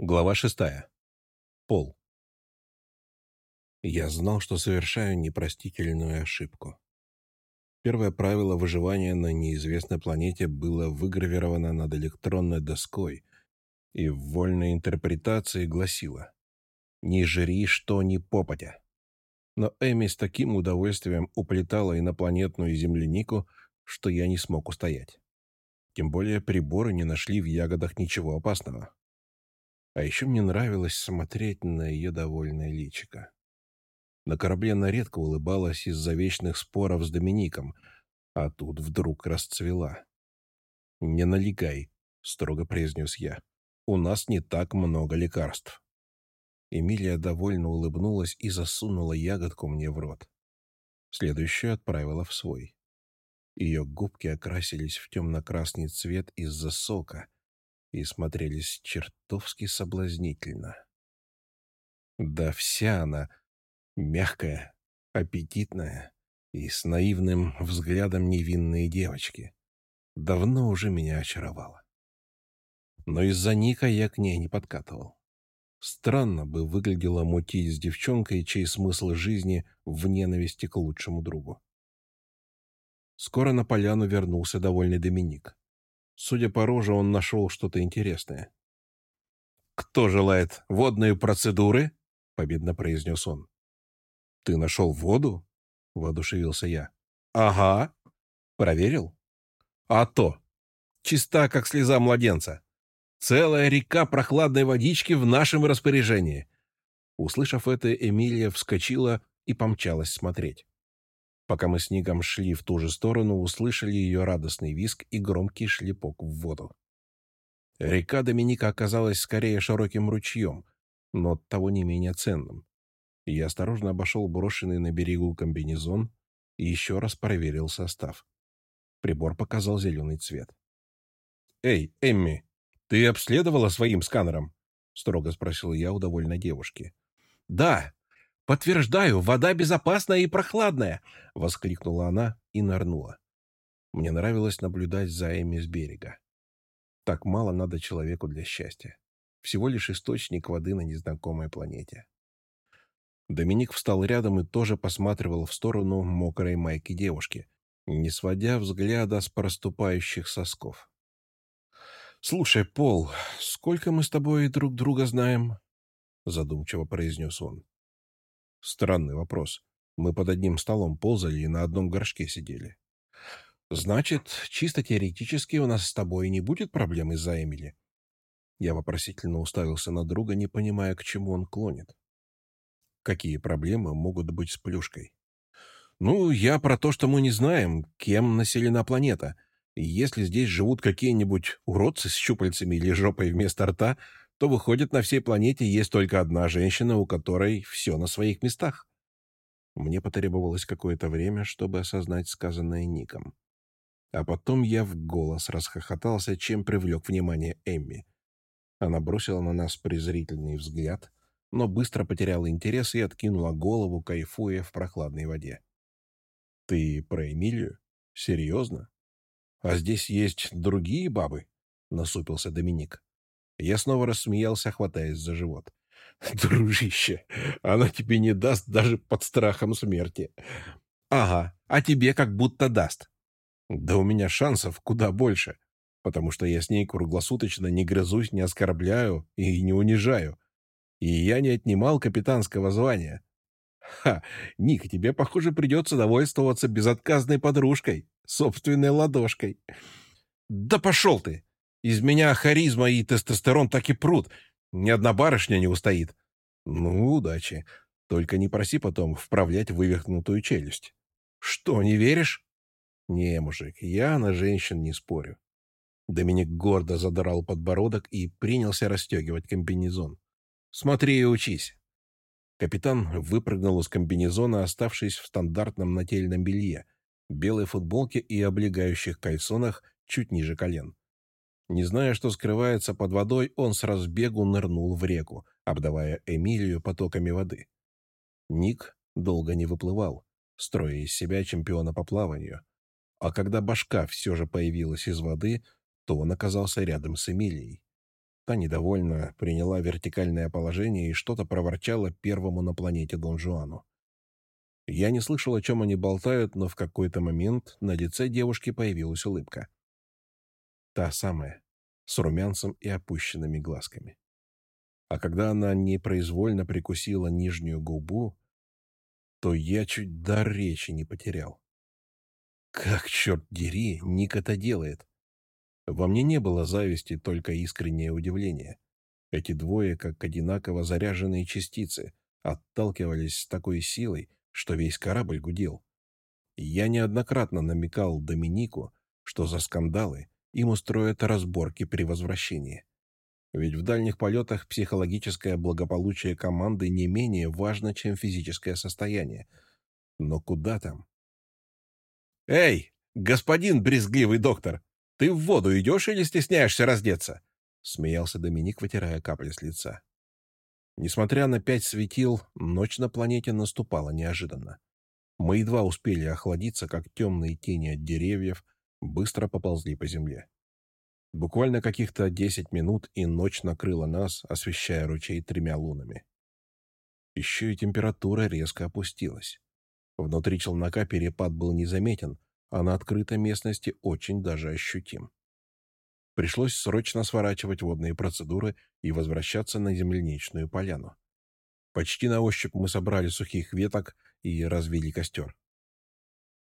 Глава шестая. Пол. Я знал, что совершаю непростительную ошибку. Первое правило выживания на неизвестной планете было выгравировано над электронной доской и в вольной интерпретации гласило «Не жри, что ни попадя». Но Эми с таким удовольствием уплетала инопланетную землянику, что я не смог устоять. Тем более приборы не нашли в ягодах ничего опасного. А еще мне нравилось смотреть на ее довольное личико. На корабле она редко улыбалась из-за вечных споров с Домиником, а тут вдруг расцвела. «Не налегай», — строго произнес я. «У нас не так много лекарств». Эмилия довольно улыбнулась и засунула ягодку мне в рот. Следующую отправила в свой. Ее губки окрасились в темно-красный цвет из-за сока — и смотрелись чертовски соблазнительно. Да вся она мягкая, аппетитная и с наивным взглядом невинной девочки. Давно уже меня очаровала. Но из-за Ника я к ней не подкатывал. Странно бы выглядело мутить с девчонкой, чей смысл жизни в ненависти к лучшему другу. Скоро на поляну вернулся довольный Доминик. Судя по роже, он нашел что-то интересное. «Кто желает водные процедуры?» — победно произнес он. «Ты нашел воду?» — воодушевился я. «Ага. Проверил?» «А то. Чиста, как слеза младенца. Целая река прохладной водички в нашем распоряжении». Услышав это, Эмилия вскочила и помчалась смотреть. Пока мы с Ником шли в ту же сторону, услышали ее радостный визг и громкий шлепок в воду. Река Доминика оказалась скорее широким ручьем, но того не менее ценным. Я осторожно обошел брошенный на берегу комбинезон и еще раз проверил состав. Прибор показал зеленый цвет. «Эй, Эмми, ты обследовала своим сканером?» — строго спросил я у довольной девушки. «Да, «Подтверждаю, вода безопасная и прохладная!» — воскликнула она и нырнула. Мне нравилось наблюдать за Эми с берега. Так мало надо человеку для счастья. Всего лишь источник воды на незнакомой планете. Доминик встал рядом и тоже посматривал в сторону мокрой майки девушки, не сводя взгляда с проступающих сосков. «Слушай, Пол, сколько мы с тобой друг друга знаем?» задумчиво произнес он. Странный вопрос. Мы под одним столом ползали и на одном горшке сидели. Значит, чисто теоретически у нас с тобой не будет проблем из-за Эмили? Я вопросительно уставился на друга, не понимая, к чему он клонит. Какие проблемы могут быть с плюшкой? Ну, я про то, что мы не знаем, кем населена планета. И если здесь живут какие-нибудь уродцы с щупальцами или жопой вместо рта, то выходит, на всей планете есть только одна женщина, у которой все на своих местах. Мне потребовалось какое-то время, чтобы осознать сказанное Ником. А потом я в голос расхохотался, чем привлек внимание Эмми. Она бросила на нас презрительный взгляд, но быстро потеряла интерес и откинула голову, кайфуя в прохладной воде. «Ты про Эмилию? Серьезно? А здесь есть другие бабы?» — насупился Доминик. Я снова рассмеялся, хватаясь за живот. «Дружище, она тебе не даст даже под страхом смерти». «Ага, а тебе как будто даст». «Да у меня шансов куда больше, потому что я с ней круглосуточно не грызусь, не оскорбляю и не унижаю. И я не отнимал капитанского звания». «Ха, Ник, тебе, похоже, придется довольствоваться безотказной подружкой, собственной ладошкой». «Да пошел ты!» Из меня харизма и тестостерон так и прут. Ни одна барышня не устоит. Ну, удачи. Только не проси потом вправлять вывихнутую челюсть. Что, не веришь? Не, мужик, я на женщин не спорю. Доминик гордо задрал подбородок и принялся расстегивать комбинезон. Смотри и учись. Капитан выпрыгнул из комбинезона, оставшись в стандартном нательном белье, белой футболке и облегающих кальсонах чуть ниже колен. Не зная, что скрывается под водой, он с разбегу нырнул в реку, обдавая Эмилию потоками воды. Ник долго не выплывал, строя из себя чемпиона по плаванию. А когда башка все же появилась из воды, то он оказался рядом с Эмилией. Та недовольно приняла вертикальное положение и что-то проворчала первому на планете Дон Жуану. Я не слышал, о чем они болтают, но в какой-то момент на лице девушки появилась улыбка. Та самая, с румянцем и опущенными глазками. А когда она непроизвольно прикусила нижнюю губу, то я чуть дар речи не потерял. Как, черт дери, Ник это делает? Во мне не было зависти, только искреннее удивление. Эти двое, как одинаково заряженные частицы, отталкивались с такой силой, что весь корабль гудел. Я неоднократно намекал Доминику, что за скандалы им устроят разборки при возвращении. Ведь в дальних полетах психологическое благополучие команды не менее важно, чем физическое состояние. Но куда там? «Эй, господин брезгливый доктор, ты в воду идешь или стесняешься раздеться?» — смеялся Доминик, вытирая капли с лица. Несмотря на пять светил, ночь на планете наступала неожиданно. Мы едва успели охладиться, как темные тени от деревьев быстро поползли по земле. Буквально каких-то десять минут, и ночь накрыла нас, освещая ручей тремя лунами. Еще и температура резко опустилась. Внутри челнока перепад был незаметен, а на открытой местности очень даже ощутим. Пришлось срочно сворачивать водные процедуры и возвращаться на земляничную поляну. Почти на ощупь мы собрали сухих веток и развели костер.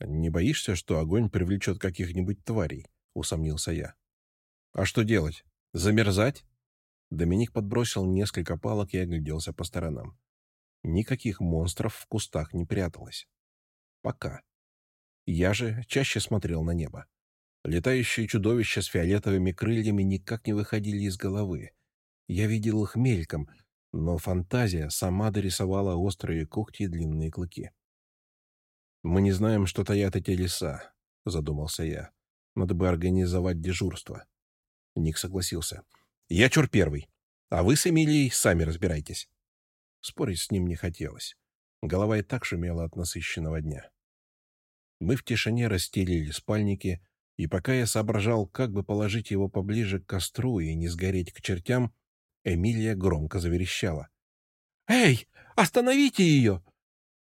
«Не боишься, что огонь привлечет каких-нибудь тварей?» — усомнился я. «А что делать? Замерзать?» Доминик подбросил несколько палок и огляделся по сторонам. Никаких монстров в кустах не пряталось. Пока. Я же чаще смотрел на небо. Летающие чудовища с фиолетовыми крыльями никак не выходили из головы. Я видел их мельком, но фантазия сама дорисовала острые когти и длинные клыки. «Мы не знаем, что таят эти леса», — задумался я. «Надо бы организовать дежурство». Ник согласился. «Я чур первый, а вы с Эмилией сами разбирайтесь». Спорить с ним не хотелось. Голова и так шумела от насыщенного дня. Мы в тишине расстелили спальники, и пока я соображал, как бы положить его поближе к костру и не сгореть к чертям, Эмилия громко заверещала. «Эй, остановите ее!»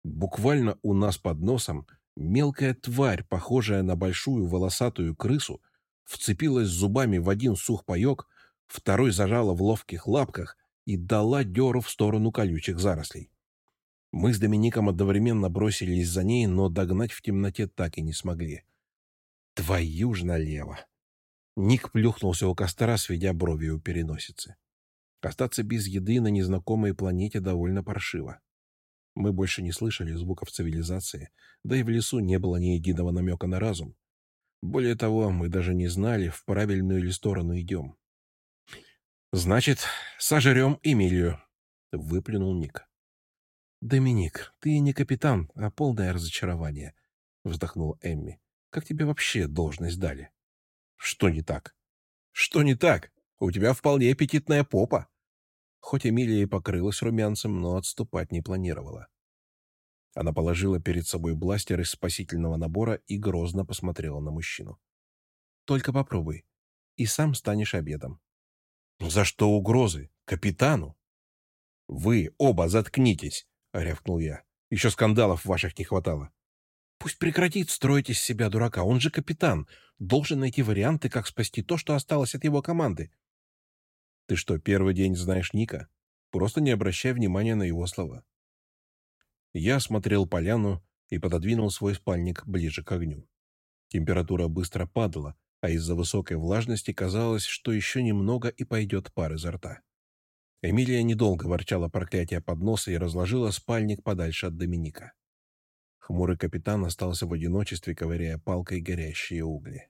Буквально у нас под носом мелкая тварь, похожая на большую волосатую крысу, вцепилась зубами в один сухпайок, второй зажала в ловких лапках и дала дёру в сторону колючих зарослей. Мы с Домиником одновременно бросились за ней, но догнать в темноте так и не смогли. Твою ж налево! Ник плюхнулся у костра, сведя брови у переносицы. Остаться без еды на незнакомой планете довольно паршиво. Мы больше не слышали звуков цивилизации, да и в лесу не было ни единого намека на разум. Более того, мы даже не знали, в правильную ли сторону идем. «Значит, сожрем Эмилию», — выплюнул Ник. «Доминик, ты не капитан, а полное разочарование», — вздохнула Эмми. «Как тебе вообще должность дали?» «Что не так?» «Что не так? У тебя вполне аппетитная попа». Хоть Эмилия и покрылась румянцем, но отступать не планировала. Она положила перед собой бластер из спасительного набора и грозно посмотрела на мужчину. «Только попробуй, и сам станешь обедом». «За что угрозы? Капитану?» «Вы оба заткнитесь!» — рявкнул я. «Еще скандалов ваших не хватало». «Пусть прекратит строить из себя дурака. Он же капитан. Должен найти варианты, как спасти то, что осталось от его команды». «Ты что, первый день знаешь Ника? Просто не обращай внимания на его слова. Я осмотрел поляну и пододвинул свой спальник ближе к огню. Температура быстро падала, а из-за высокой влажности казалось, что еще немного и пойдет пар изо рта. Эмилия недолго ворчала проклятие под нос и разложила спальник подальше от Доминика. Хмурый капитан остался в одиночестве, ковыряя палкой горящие угли.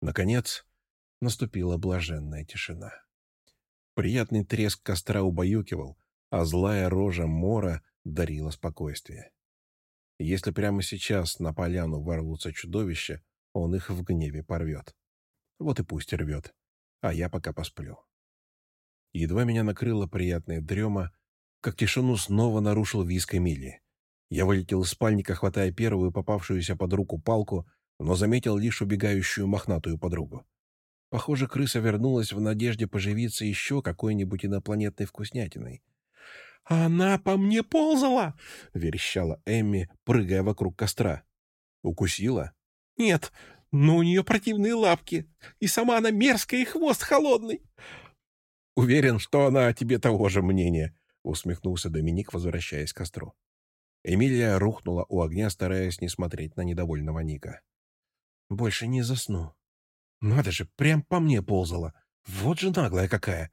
Наконец, наступила блаженная тишина. Приятный треск костра убаюкивал, а злая рожа Мора дарила спокойствие. Если прямо сейчас на поляну ворвутся чудовища, он их в гневе порвет. Вот и пусть рвет, а я пока посплю. Едва меня накрыла приятная дрема, как тишину снова нарушил виск Эмилии. Я вылетел из спальника, хватая первую попавшуюся под руку палку, но заметил лишь убегающую мохнатую подругу. Похоже, крыса вернулась в надежде поживиться еще какой-нибудь инопланетной вкуснятиной. «Она по мне ползала!» — верещала Эмми, прыгая вокруг костра. «Укусила?» «Нет, но у нее противные лапки, и сама она мерзкая, и хвост холодный». «Уверен, что она о тебе того же мнения», — усмехнулся Доминик, возвращаясь к костру. Эмилия рухнула у огня, стараясь не смотреть на недовольного Ника. «Больше не засну. Надо же, прям по мне ползала. Вот же наглая какая.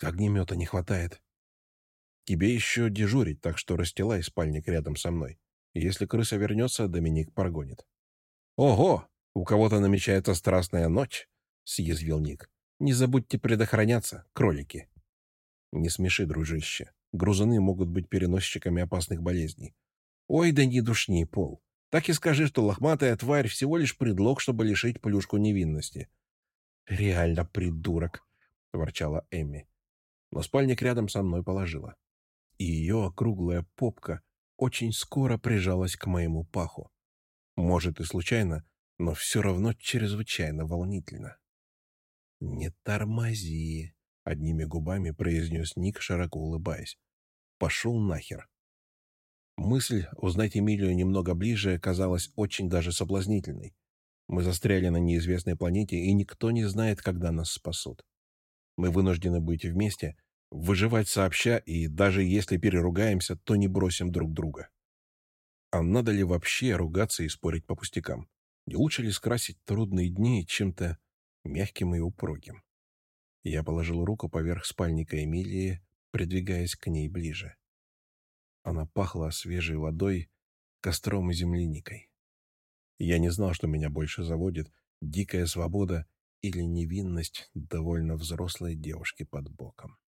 Огнемета не хватает. Тебе еще дежурить, так что расстилай спальник рядом со мной. Если крыса вернется, Доминик прогонит. «Ого! У кого-то намечается страстная ночь!» — съязвил Ник. «Не забудьте предохраняться, кролики!» «Не смеши, дружище. Грузуны могут быть переносчиками опасных болезней. Ой, да не душни, Пол. Так и скажи, что лохматая тварь всего лишь предлог, чтобы лишить плюшку невинности. «Реально придурок!» — ворчала Эмми. Но спальник рядом со мной положила. И ее округлая попка очень скоро прижалась к моему паху. Может и случайно, но все равно чрезвычайно волнительно. «Не тормози!» — одними губами произнес Ник, широко улыбаясь. «Пошел нахер!» Мысль узнать Эмилию немного ближе казалась очень даже соблазнительной. Мы застряли на неизвестной планете, и никто не знает, когда нас спасут. Мы вынуждены быть вместе, выживать сообща, и даже если переругаемся, то не бросим друг друга. А надо ли вообще ругаться и спорить по пустякам? Не лучше ли скрасить трудные дни чем-то мягким и упругим? Я положил руку поверх спальника Эмилии, придвигаясь к ней ближе. Она пахла свежей водой, костром и земляникой. Я не знал, что меня больше заводит, дикая свобода или невинность довольно взрослой девушки под боком.